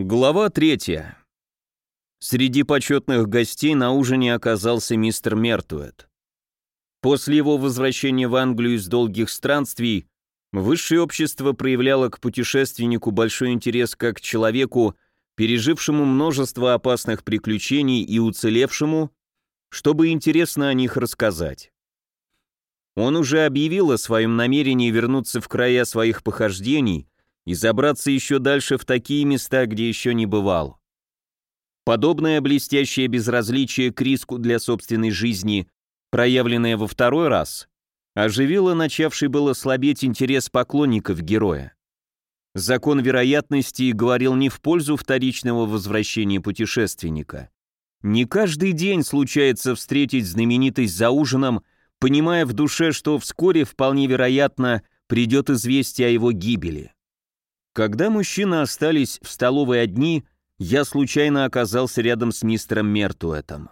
Глава третья. Среди почетных гостей на ужине оказался мистер Мертуэт. После его возвращения в Англию из долгих странствий, высшее общество проявляло к путешественнику большой интерес как к человеку, пережившему множество опасных приключений и уцелевшему, чтобы интересно о них рассказать. Он уже объявил о своем намерении вернуться в края своих похождений и забраться еще дальше в такие места, где еще не бывал. Подобное блестящее безразличие к риску для собственной жизни, проявленное во второй раз, оживило начавший было слабеть интерес поклонников героя. Закон вероятности говорил не в пользу вторичного возвращения путешественника. Не каждый день случается встретить знаменитость за ужином, понимая в душе, что вскоре, вполне вероятно, придет известие о его гибели. Когда мужчины остались в столовой одни, я случайно оказался рядом с мистером Мертуэтом.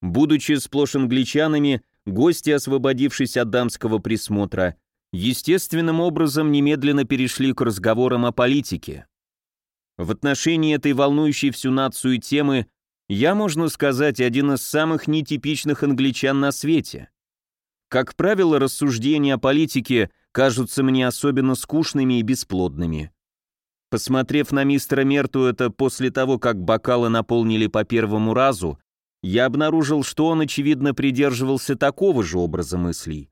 Будучи сплошь англичанами, гости, освободившись от дамского присмотра, естественным образом немедленно перешли к разговорам о политике. В отношении этой волнующей всю нацию темы я, можно сказать, один из самых нетипичных англичан на свете. Как правило, рассуждения о политике кажутся мне особенно скучными и бесплодными. Посмотрев на мистера Мерту это после того, как бокалы наполнили по первому разу, я обнаружил, что он, очевидно, придерживался такого же образа мыслей.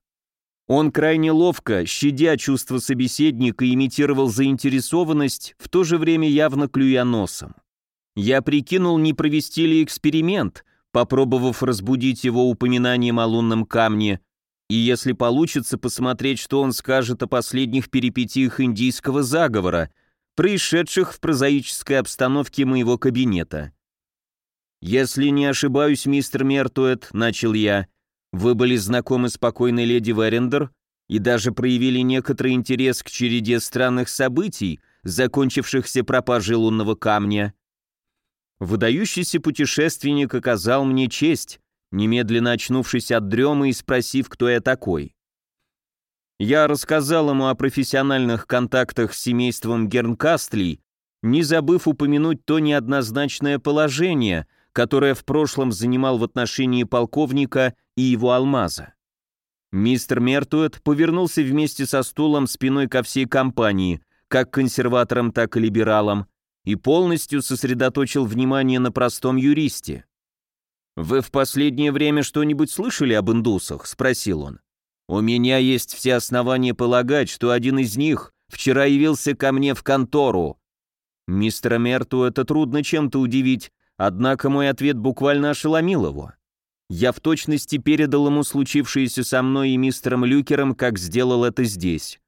Он крайне ловко, щадя чувство собеседника, имитировал заинтересованность, в то же время явно клюя носом. Я прикинул, не провести ли эксперимент, попробовав разбудить его упоминанием о лунном камне, и если получится посмотреть, что он скажет о последних перипетиях индийского заговора – происшедших в прозаической обстановке моего кабинета. «Если не ошибаюсь, мистер Мертуэт», — начал я, — «вы были знакомы с покойной леди Верендер и даже проявили некоторый интерес к череде странных событий, закончившихся пропажей лунного камня». Выдающийся путешественник оказал мне честь, немедленно очнувшись от дремы и спросив, кто я такой. Я рассказал ему о профессиональных контактах с семейством Гернкастлей, не забыв упомянуть то неоднозначное положение, которое в прошлом занимал в отношении полковника и его алмаза. Мистер Мертуэт повернулся вместе со стулом спиной ко всей компании, как консерваторам, так и либералам, и полностью сосредоточил внимание на простом юристе. «Вы в последнее время что-нибудь слышали об индусах?» — спросил он. У меня есть все основания полагать, что один из них вчера явился ко мне в контору. Мистера Мерту это трудно чем-то удивить, однако мой ответ буквально ошеломил его. Я в точности передал ему случившееся со мной и мистером Люкером, как сделал это здесь.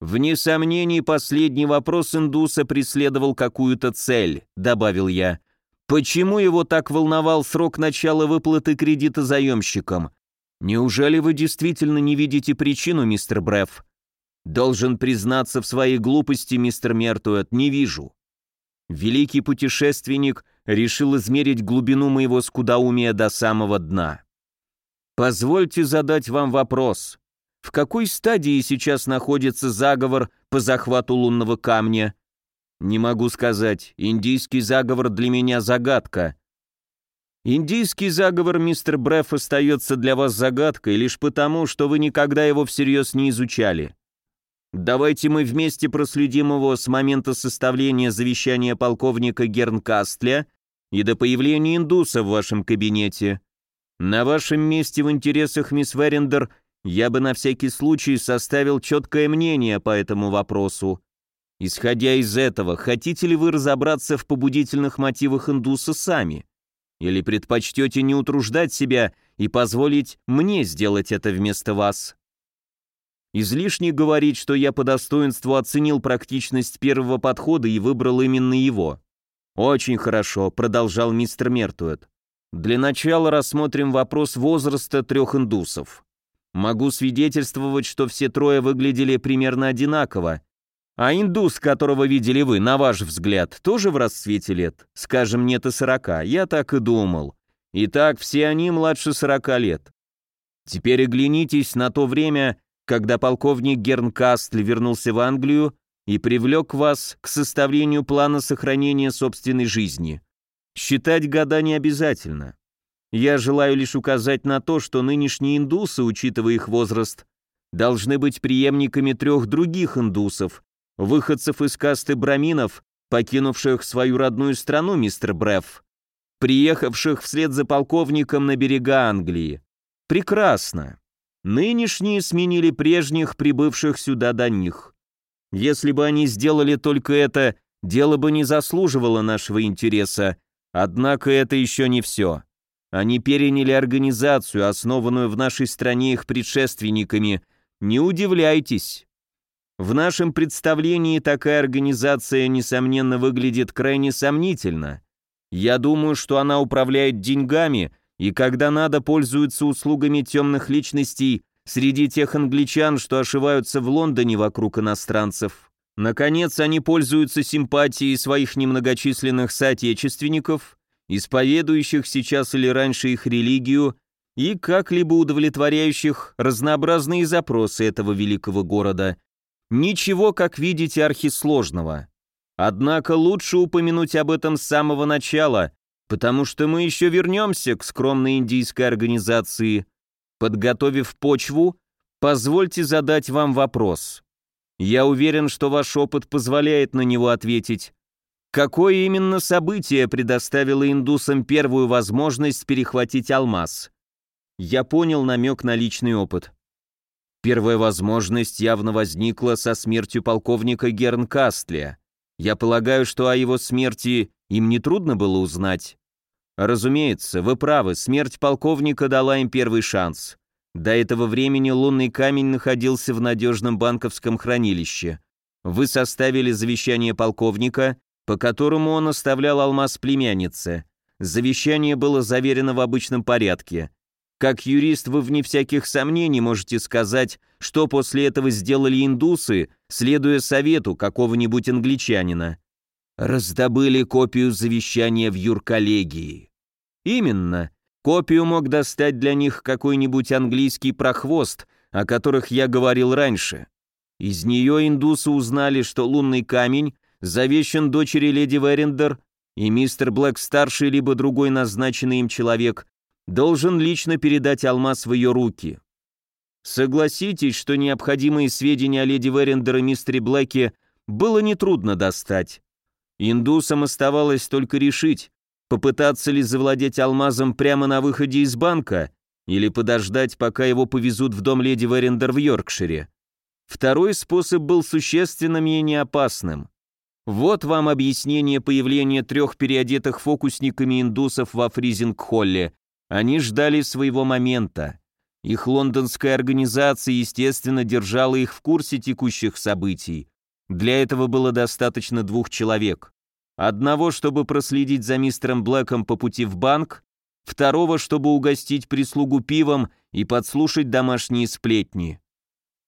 «Вне сомнений, последний вопрос индуса преследовал какую-то цель», — добавил я. «Почему его так волновал срок начала выплаты кредита заемщикам? Неужели вы действительно не видите причину, мистер Бреф? Должен признаться в своей глупости, мистер Мертуэт, не вижу. Великий путешественник решил измерить глубину моего скудоумия до самого дна. Позвольте задать вам вопрос. В какой стадии сейчас находится заговор по захвату лунного камня? Не могу сказать. Индийский заговор для меня загадка. Индийский заговор, мистер Бреф, остается для вас загадкой лишь потому, что вы никогда его всерьез не изучали. Давайте мы вместе проследим его с момента составления завещания полковника Гернкастля и до появления индуса в вашем кабинете. На вашем месте в интересах мисс Верендер я бы на всякий случай составил четкое мнение по этому вопросу. Исходя из этого, хотите ли вы разобраться в побудительных мотивах индуса сами? Или предпочтете не утруждать себя и позволить мне сделать это вместо вас? Излишне говорить, что я по достоинству оценил практичность первого подхода и выбрал именно его. «Очень хорошо», — продолжал мистер Мертуэт. «Для начала рассмотрим вопрос возраста трех индусов. Могу свидетельствовать, что все трое выглядели примерно одинаково, а индус, которого видели вы, на ваш взгляд, тоже в расцвете лет? Скажем, нет и сорока, я так и думал. Итак, все они младше сорока лет. Теперь оглянитесь на то время, когда полковник Гернкастль вернулся в Англию и привлек вас к составлению плана сохранения собственной жизни. Считать года не обязательно. Я желаю лишь указать на то, что нынешние индусы, учитывая их возраст, должны быть преемниками трех других индусов, выходцев из касты браминов, покинувших свою родную страну, мистер Бреф, приехавших вслед за полковником на берега Англии. Прекрасно. Нынешние сменили прежних, прибывших сюда до них. Если бы они сделали только это, дело бы не заслуживало нашего интереса, однако это еще не все. Они переняли организацию, основанную в нашей стране их предшественниками. Не удивляйтесь. В нашем представлении такая организация, несомненно, выглядит крайне сомнительно. Я думаю, что она управляет деньгами и, когда надо, пользуется услугами темных личностей среди тех англичан, что ошиваются в Лондоне вокруг иностранцев. Наконец, они пользуются симпатией своих немногочисленных соотечественников исповедующих сейчас или раньше их религию и как-либо удовлетворяющих разнообразные запросы этого великого города. Ничего, как видите, архисложного. Однако лучше упомянуть об этом с самого начала, потому что мы еще вернемся к скромной индийской организации. Подготовив почву, позвольте задать вам вопрос. Я уверен, что ваш опыт позволяет на него ответить. Какое именно событие предоставило индусам первую возможность перехватить алмаз? Я понял намек на личный опыт. Первая возможность явно возникла со смертью полковника Гернкастлия. Я полагаю, что о его смерти им не трудно было узнать. Разумеется, вы правы, смерть полковника дала им первый шанс. До этого времени лунный камень находился в надежном банковском хранилище. Вы составили завещание полковника по которому он оставлял алмаз племяннице. Завещание было заверено в обычном порядке. Как юрист вы вне всяких сомнений можете сказать, что после этого сделали индусы, следуя совету какого-нибудь англичанина. Раздобыли копию завещания в юрколлегии. Именно. Копию мог достать для них какой-нибудь английский прохвост, о которых я говорил раньше. Из нее индусы узнали, что лунный камень завещан дочери леди Верендер, и мистер Блэк-старший, либо другой назначенный им человек, должен лично передать алмаз в ее руки. Согласитесь, что необходимые сведения о леди Верендер и мистере Блэке было нетрудно достать. Индусам оставалось только решить, попытаться ли завладеть алмазом прямо на выходе из банка или подождать, пока его повезут в дом леди Верендер в Йоркшире. Второй способ был существенно менее опасным. Вот вам объяснение появления трех переодетых фокусниками индусов во Фризинг-Холле. Они ждали своего момента. Их лондонская организация, естественно, держала их в курсе текущих событий. Для этого было достаточно двух человек. Одного, чтобы проследить за мистером Блэком по пути в банк, второго, чтобы угостить прислугу пивом и подслушать домашние сплетни.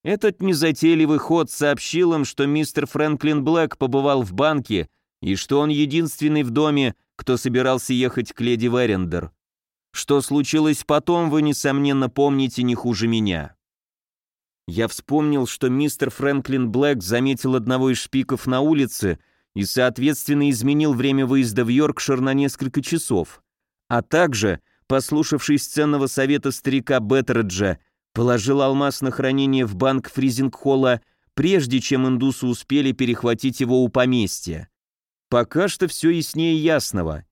Этот незатейливый ход сообщил им, что мистер Фрэнклин Блэк побывал в банке и что он единственный в доме, кто собирался ехать к леди Верендер. Что случилось потом, вы, несомненно, помните не хуже меня. Я вспомнил, что мистер Фрэнклин Блэк заметил одного из шпиков на улице и, соответственно, изменил время выезда в Йоркшир на несколько часов, а также, послушавшись ценного совета старика Беттереджа, Положил алмаз на хранение в банк Фризингхолла, прежде чем индусы успели перехватить его у поместья. Пока что все яснее ясного.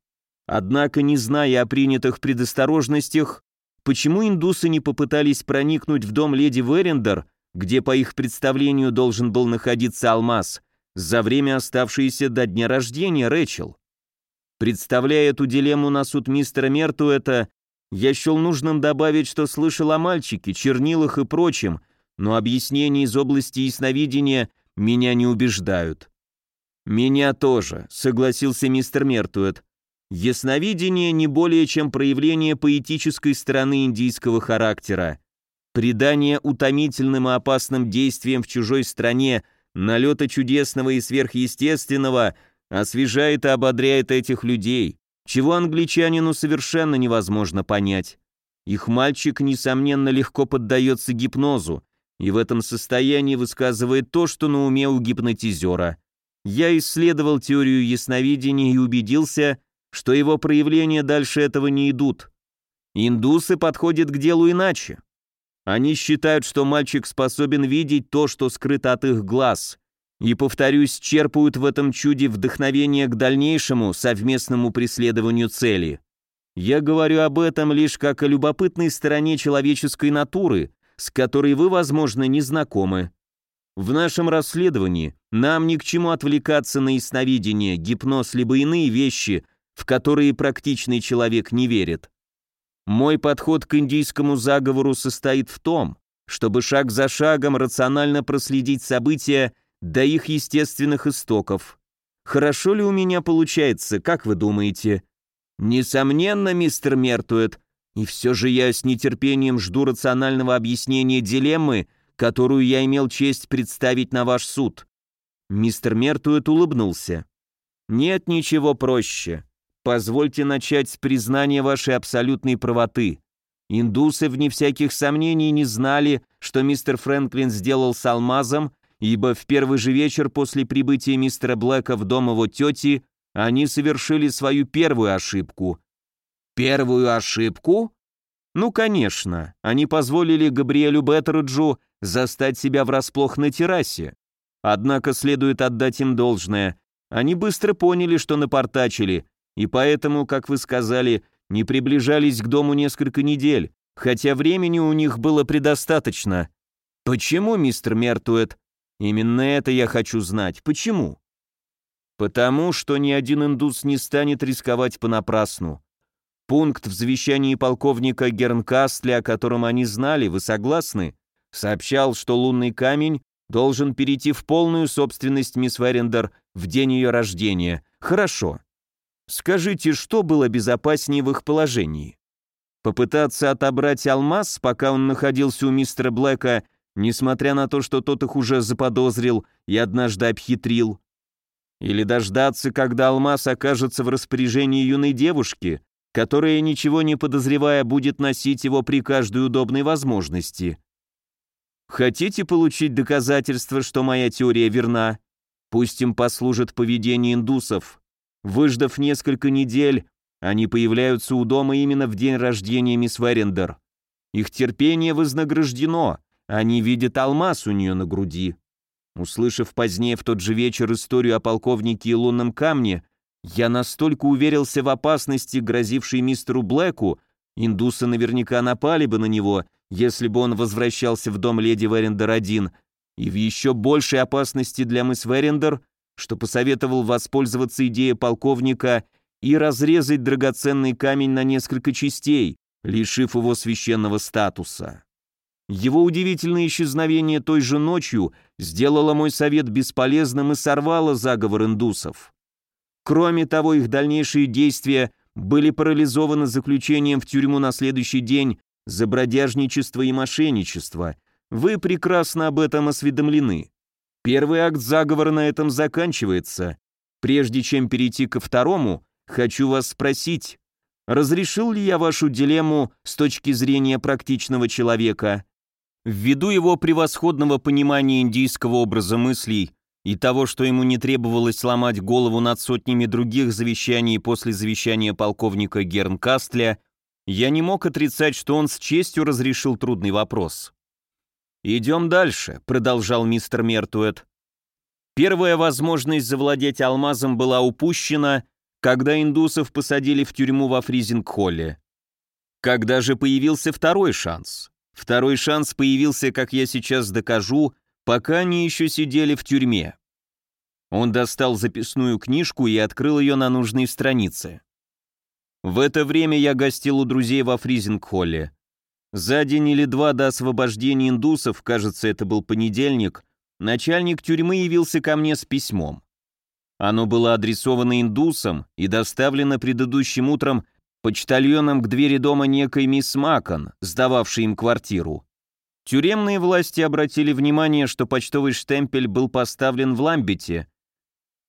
Однако, не зная о принятых предосторожностях, почему индусы не попытались проникнуть в дом леди Верендер, где, по их представлению, должен был находиться алмаз, за время, оставшееся до дня рождения Рэчел? Представляя эту дилемму на суд мистера Мертуэта, я счел нужным добавить, что слышал о мальчике, чернилах и прочем, но объяснения из области ясновидения меня не убеждают. «Меня тоже», — согласился мистер Мертуэт. «Ясновидение не более чем проявление поэтической стороны индийского характера. Придание утомительным и опасным действиям в чужой стране налета чудесного и сверхъестественного освежает и ободряет этих людей, чего англичанину совершенно невозможно понять. Их мальчик, несомненно, легко поддается гипнозу, и в этом состоянии высказывает то, что на уме у гипнотизера. Я исследовал теорию ясновидения и убедился, что его проявления дальше этого не идут. Индусы подходят к делу иначе. Они считают, что мальчик способен видеть то, что скрыто от их глаз, и, повторюсь, черпают в этом чуде вдохновение к дальнейшему совместному преследованию цели. Я говорю об этом лишь как о любопытной стороне человеческой натуры, с которой вы, возможно, не знакомы. В нашем расследовании нам ни к чему отвлекаться на ясновидение, гипноз либо иные вещи, в которые практичный человек не верит. Мой подход к индийскому заговору состоит в том, чтобы шаг за шагом рационально проследить события до их естественных истоков. Хорошо ли у меня получается, как вы думаете? Несомненно, мистер Мертуэт, и все же я с нетерпением жду рационального объяснения дилеммы, которую я имел честь представить на ваш суд. Мистер Мертуэт улыбнулся. Нет ничего проще. Позвольте начать с признания вашей абсолютной правоты. Индусы, вне всяких сомнений, не знали, что мистер Фрэнклин сделал с алмазом, ибо в первый же вечер после прибытия мистера Блэка в дом его тети они совершили свою первую ошибку. Первую ошибку? Ну, конечно, они позволили Габриэлю Беттерджу застать себя врасплох на террасе. Однако следует отдать им должное. Они быстро поняли, что напортачили, и поэтому, как вы сказали, не приближались к дому несколько недель, хотя времени у них было предостаточно. Почему, мистер Мертуэт? Именно это я хочу знать. Почему? Потому что ни один индус не станет рисковать понапрасну. Пункт в завещании полковника Гернкастля, о котором они знали, вы согласны, сообщал, что лунный камень должен перейти в полную собственность мисс Верендер в день ее рождения. Хорошо. Скажите, что было безопаснее в их положении? Попытаться отобрать алмаз, пока он находился у мистера Блэка, несмотря на то, что тот их уже заподозрил и однажды обхитрил? Или дождаться, когда алмаз окажется в распоряжении юной девушки, которая, ничего не подозревая, будет носить его при каждой удобной возможности? Хотите получить доказательство, что моя теория верна? Пусть им послужит поведение индусов, Выждав несколько недель, они появляются у дома именно в день рождения мисс Верендер. Их терпение вознаграждено, они видят алмаз у нее на груди. Услышав позднее в тот же вечер историю о полковнике и лунном камне, я настолько уверился в опасности, грозившей мистеру Блэку, индусы наверняка напали бы на него, если бы он возвращался в дом леди Верендер один, и в еще большей опасности для мисс Верендер, что посоветовал воспользоваться идеей полковника и разрезать драгоценный камень на несколько частей, лишив его священного статуса. Его удивительное исчезновение той же ночью сделало мой совет бесполезным и сорвало заговор индусов. Кроме того, их дальнейшие действия были парализованы заключением в тюрьму на следующий день за бродяжничество и мошенничество. Вы прекрасно об этом осведомлены. Первый акт заговора на этом заканчивается. Прежде чем перейти ко второму, хочу вас спросить, разрешил ли я вашу дилемму с точки зрения практичного человека? Ввиду его превосходного понимания индийского образа мыслей и того, что ему не требовалось ломать голову над сотнями других завещаний после завещания полковника Гернкастля, я не мог отрицать, что он с честью разрешил трудный вопрос. «Идем дальше», — продолжал мистер Мертуэт. Первая возможность завладеть алмазом была упущена, когда индусов посадили в тюрьму во Фризинг-холле. Когда же появился второй шанс? Второй шанс появился, как я сейчас докажу, пока они еще сидели в тюрьме. Он достал записную книжку и открыл ее на нужной странице. В это время я гостил у друзей во Фризинг-холле. За день или два до освобождения индусов, кажется, это был понедельник, начальник тюрьмы явился ко мне с письмом. Оно было адресовано индусам и доставлено предыдущим утром почтальоном к двери дома некой мисс Макон, сдававшей им квартиру. Тюремные власти обратили внимание, что почтовый штемпель был поставлен в Ламбете,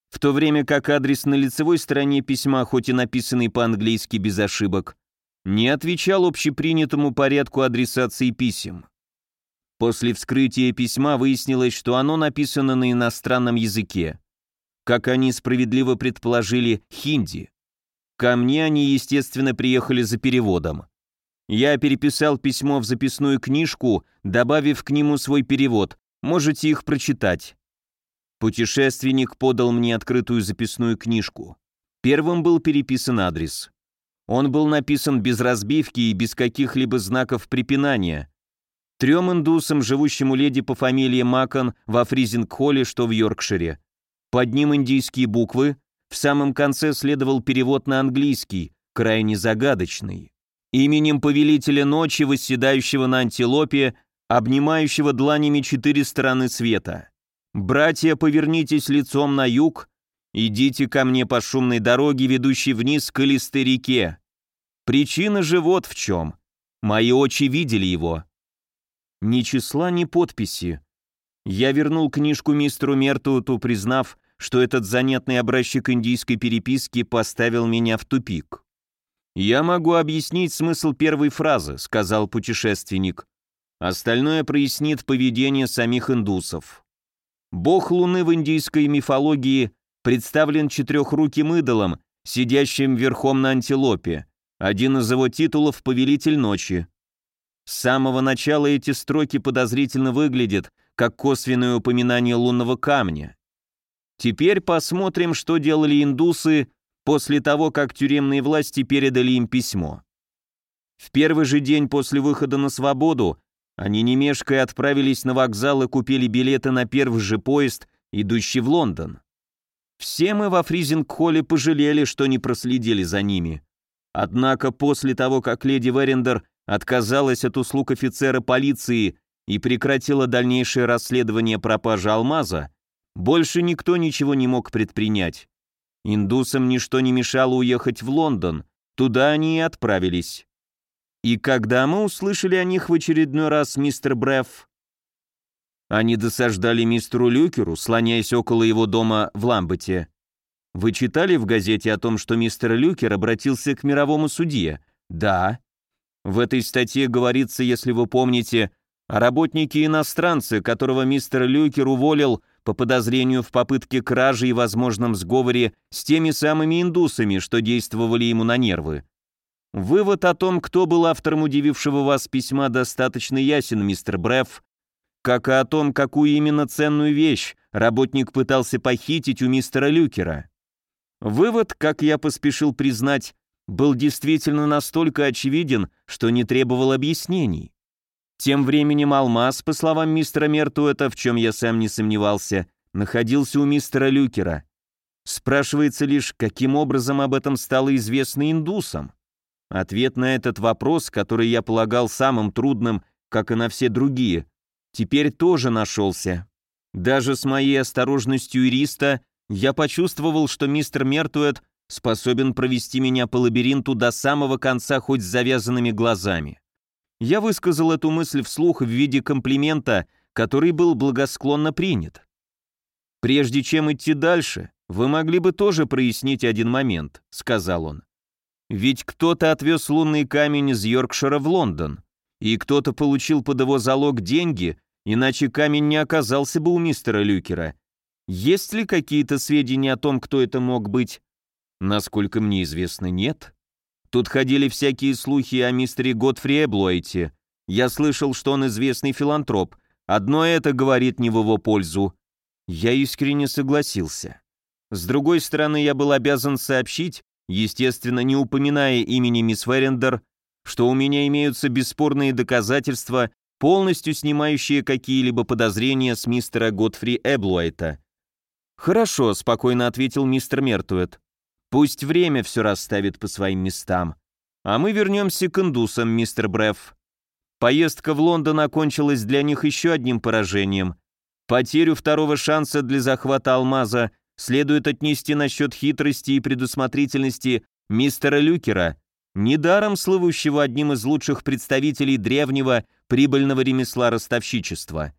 в то время как адрес на лицевой стороне письма, хоть и написанный по-английски без ошибок, не отвечал общепринятому порядку адресации писем. После вскрытия письма выяснилось, что оно написано на иностранном языке. Как они справедливо предположили, хинди. Ко мне они, естественно, приехали за переводом. Я переписал письмо в записную книжку, добавив к нему свой перевод. Можете их прочитать. Путешественник подал мне открытую записную книжку. Первым был переписан адрес. Он был написан без разбивки и без каких-либо знаков препинания. Трем индусам, живущим у леди по фамилии Макон во Фризинг-холле, что в Йоркшире. Под ним индийские буквы, в самом конце следовал перевод на английский, крайне загадочный. Именем повелителя ночи, восседающего на антилопе, обнимающего дланями четыре стороны света. «Братья, повернитесь лицом на юг, идите ко мне по шумной дороге, ведущей вниз к илистой реке. Причина же вот в чем. Мои очи видели его». Ни числа, ни подписи. Я вернул книжку мистеру Мертууту, признав, что этот занятный образчик индийской переписки поставил меня в тупик. «Я могу объяснить смысл первой фразы», — сказал путешественник. «Остальное прояснит поведение самих индусов. Бог Луны в индийской мифологии представлен четырехруким идолом, сидящим верхом на антилопе. Один из его титулов — «Повелитель ночи». С самого начала эти строки подозрительно выглядят, как косвенное упоминание лунного камня. Теперь посмотрим, что делали индусы после того, как тюремные власти передали им письмо. В первый же день после выхода на свободу они не отправились на вокзал и купили билеты на первый же поезд, идущий в Лондон. Все мы во Фризинг-холле пожалели, что не проследили за ними. Однако после того, как леди Верендер отказалась от услуг офицера полиции и прекратила дальнейшее расследование пропажи алмаза, больше никто ничего не мог предпринять. Индусам ничто не мешало уехать в Лондон, туда они и отправились. И когда мы услышали о них в очередной раз, мистер Бреф, они досаждали мистеру Люкеру, слоняясь около его дома в Ламбете. Вы читали в газете о том, что мистер Люкер обратился к мировому судье? Да. В этой статье говорится, если вы помните, о работнике иностранце, которого мистер Люкер уволил по подозрению в попытке кражи и возможном сговоре с теми самыми индусами, что действовали ему на нервы. Вывод о том, кто был автором удивившего вас письма, достаточно ясен, мистер Бреф, как и о том, какую именно ценную вещь работник пытался похитить у мистера Люкера. Вывод, как я поспешил признать, был действительно настолько очевиден, что не требовал объяснений. Тем временем алмаз, по словам мистера Мертуэта, в чем я сам не сомневался, находился у мистера Люкера. Спрашивается лишь, каким образом об этом стало известно индусам. Ответ на этот вопрос, который я полагал самым трудным, как и на все другие, теперь тоже нашелся. Даже с моей осторожностью юриста я почувствовал, что мистер Мертуэт способен провести меня по лабиринту до самого конца хоть с завязанными глазами. Я высказал эту мысль вслух в виде комплимента, который был благосклонно принят. «Прежде чем идти дальше, вы могли бы тоже прояснить один момент», — сказал он. «Ведь кто-то отвез лунный камень из Йоркшира в Лондон, и кто-то получил под его залог деньги, иначе камень не оказался бы у мистера Люкера. Есть ли какие-то сведения о том, кто это мог быть?» Насколько мне известно, нет. Тут ходили всякие слухи о мистере Готфри Эблойте. Я слышал, что он известный филантроп. Одно это говорит не в его пользу. Я искренне согласился. С другой стороны, я был обязан сообщить, естественно, не упоминая имени мисс Ферендер, что у меня имеются бесспорные доказательства, полностью снимающие какие-либо подозрения с мистера Готфри Эблуайта. «Хорошо», — спокойно ответил мистер Мертуэт. Пусть время все расставит по своим местам. А мы вернемся к индусам, мистер Бреф. Поездка в Лондон окончилась для них еще одним поражением. Потерю второго шанса для захвата алмаза следует отнести на счет хитрости и предусмотрительности мистера Люкера, недаром слывущего одним из лучших представителей древнего прибыльного ремесла ростовщичества.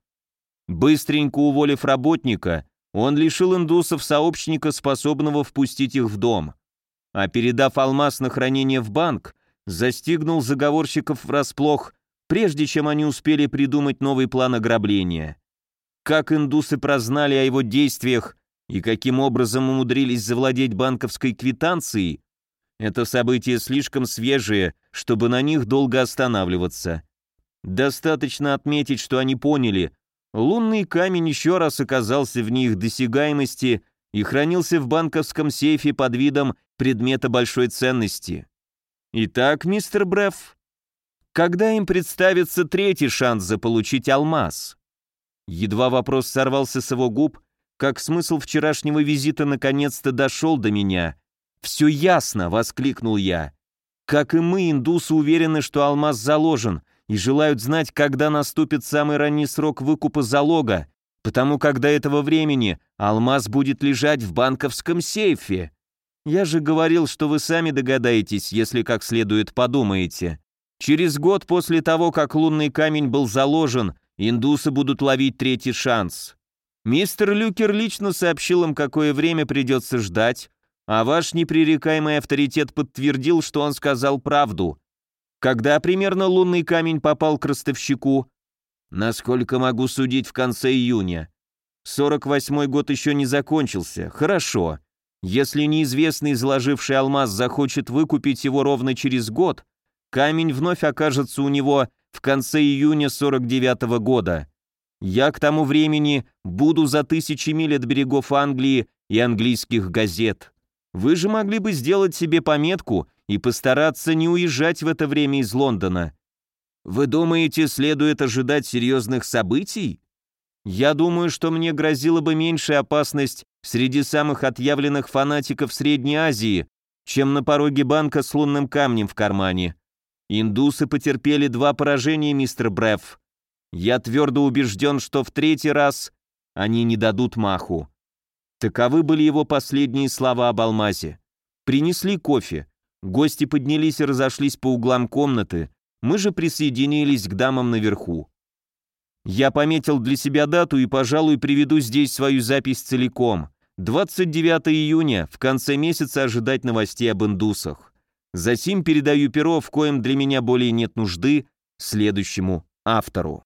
Быстренько уволив работника, он лишил индусов сообщника, способного впустить их в дом. А передав алмаз на хранение в банк, застигнул заговорщиков врасплох, прежде чем они успели придумать новый план ограбления. Как индусы прознали о его действиях и каким образом умудрились завладеть банковской квитанцией, это события слишком свежие, чтобы на них долго останавливаться. Достаточно отметить, что они поняли, лунный камень еще раз оказался в них досягаемости и хранился в банковском сейфе под видом предмета большой ценности. Итак, мистер Бреф, когда им представится третий шанс заполучить алмаз? Едва вопрос сорвался с его губ, как смысл вчерашнего визита наконец-то дошел до меня. «Все ясно!» — воскликнул я. «Как и мы, индусы уверены, что алмаз заложен, и желают знать, когда наступит самый ранний срок выкупа залога, потому как до этого времени алмаз будет лежать в банковском сейфе. Я же говорил, что вы сами догадаетесь, если как следует подумаете. Через год после того, как лунный камень был заложен, индусы будут ловить третий шанс. Мистер Люкер лично сообщил им, какое время придется ждать, а ваш непререкаемый авторитет подтвердил, что он сказал правду. Когда примерно лунный камень попал к ростовщику? Насколько могу судить, в конце июня. 48-й год еще не закончился. Хорошо. Если неизвестный, заложивший алмаз, захочет выкупить его ровно через год, камень вновь окажется у него в конце июня 49 -го года. Я к тому времени буду за тысячи миль от берегов Англии и английских газет. Вы же могли бы сделать себе пометку и постараться не уезжать в это время из Лондона. Вы думаете, следует ожидать серьезных событий? Я думаю, что мне грозила бы меньшая опасность среди самых отъявленных фанатиков Средней Азии, чем на пороге банка с лунным камнем в кармане. Индусы потерпели два поражения, мистер Бреф. Я твердо убежден, что в третий раз они не дадут маху. Таковы были его последние слова об алмазе. Принесли кофе. Гости поднялись и разошлись по углам комнаты. Мы же присоединились к дамам наверху. Я пометил для себя дату и, пожалуй, приведу здесь свою запись целиком. 29 июня, в конце месяца ожидать новостей об индусах. Затем передаю перо, в коем для меня более нет нужды, следующему автору.